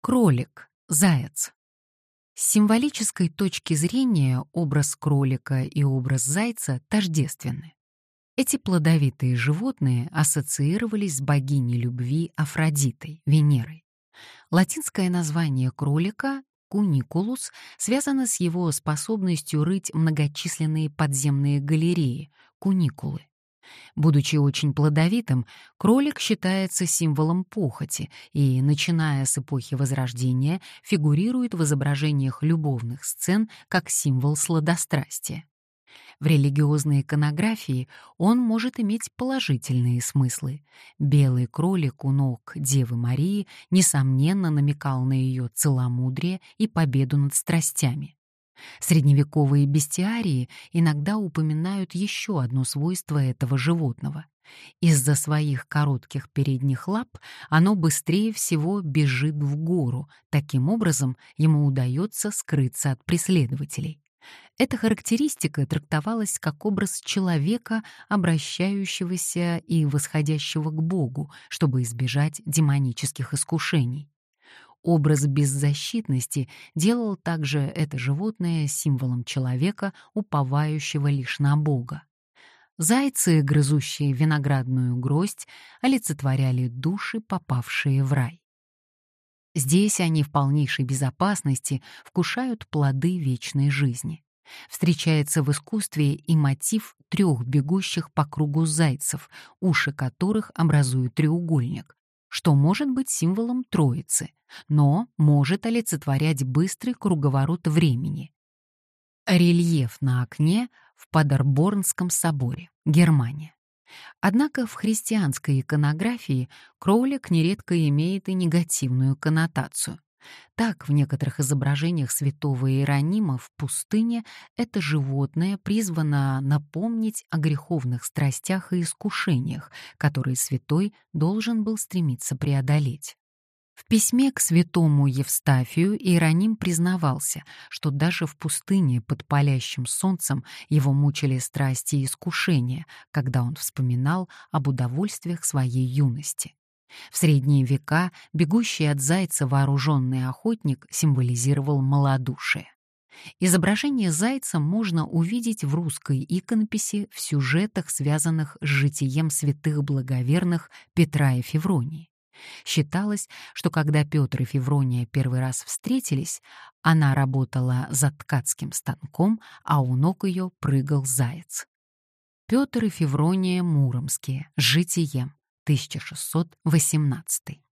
Кролик, заяц. С символической точки зрения образ кролика и образ зайца тождественны. Эти плодовитые животные ассоциировались с богиней любви Афродитой, Венерой. Латинское название кролика куникулус связано с его способностью рыть многочисленные подземные галереи, куникулы. Будучи очень плодовитым, кролик считается символом похоти и, начиная с эпохи Возрождения, фигурирует в изображениях любовных сцен как символ сладострастия. В религиозной иконографии он может иметь положительные смыслы. Белый кролик у ног Девы Марии, несомненно, намекал на ее целомудрие и победу над страстями. Средневековые бестиарии иногда упоминают еще одно свойство этого животного. Из-за своих коротких передних лап оно быстрее всего бежит в гору, таким образом ему удается скрыться от преследователей. Эта характеристика трактовалась как образ человека, обращающегося и восходящего к Богу, чтобы избежать демонических искушений. Образ беззащитности делал также это животное символом человека, уповающего лишь на Бога. Зайцы, грызущие виноградную гроздь, олицетворяли души, попавшие в рай. Здесь они в полнейшей безопасности вкушают плоды вечной жизни. Встречается в искусстве и мотив трех бегущих по кругу зайцев, уши которых образуют треугольник, что может быть символом Троицы, но может олицетворять быстрый круговорот времени. Рельеф на окне в Падерборнском соборе, Германия. Однако в христианской иконографии кролик нередко имеет и негативную коннотацию. Так, в некоторых изображениях святого Иеронима в пустыне это животное призвано напомнить о греховных страстях и искушениях, которые святой должен был стремиться преодолеть. В письме к святому Евстафию Иероним признавался, что даже в пустыне под палящим солнцем его мучили страсти и искушения, когда он вспоминал об удовольствиях своей юности. В средние века бегущий от зайца вооруженный охотник символизировал малодушие. Изображение зайца можно увидеть в русской иконописи в сюжетах, связанных с житием святых благоверных Петра и Февронии. Считалось, что когда Петр и Феврония первый раз встретились, она работала за ткацким станком, а у ног ее прыгал заяц. Петр и Феврония Муромские. Житием. 1618.